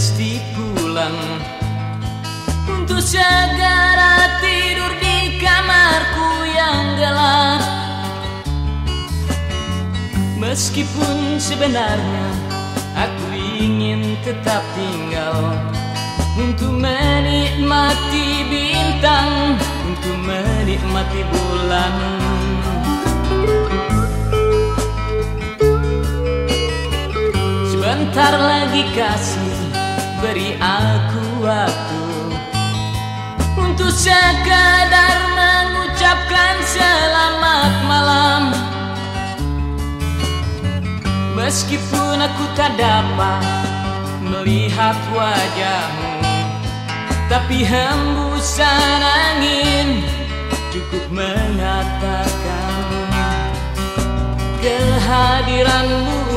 mesti pulang. Untuk segera tidur di kamarku yang gelap. Meskipun sebenarnya aku ingin tetap tinggal. Untuk menikmati bintang Untuk menikmati bulan. Sebentar lagi kasih beri aku waktu Untuk sekadar mengucapkan selamat malam. Meskipun aku tak dapat melihat wajahmu Tapi hembusan angin cukup mengatakan Kehadiranmu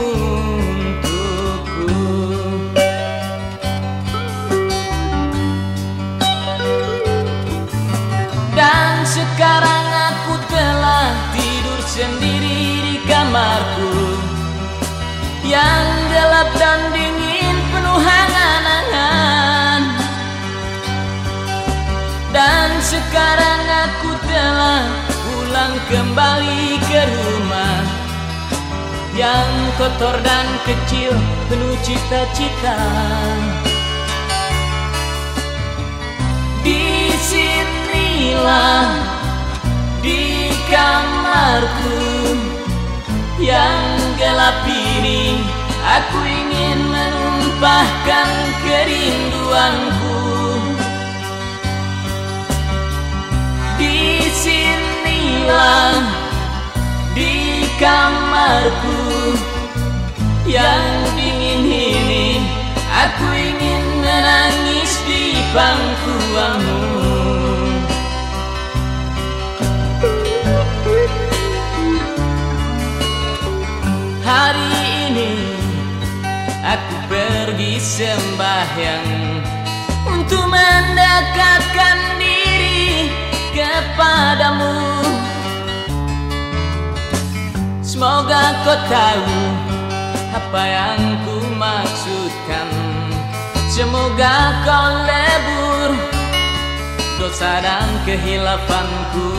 kembali ke rumah. Yang kotor dan kecil penuh cita-cita. Di sinilah di kamarku yang gelap ini Aku ingin menumpahkan kerinduanku. Di sinilah di kamarku. Yang dingin ini Aku ingin menangis di pangkuanmu. Hari ini aku pergi sembahyang Untuk mendekatkan diri kepadamu Semoga kau tahu apa yang ku maksudkan Semoga kau lebur dosa dan kehilafanku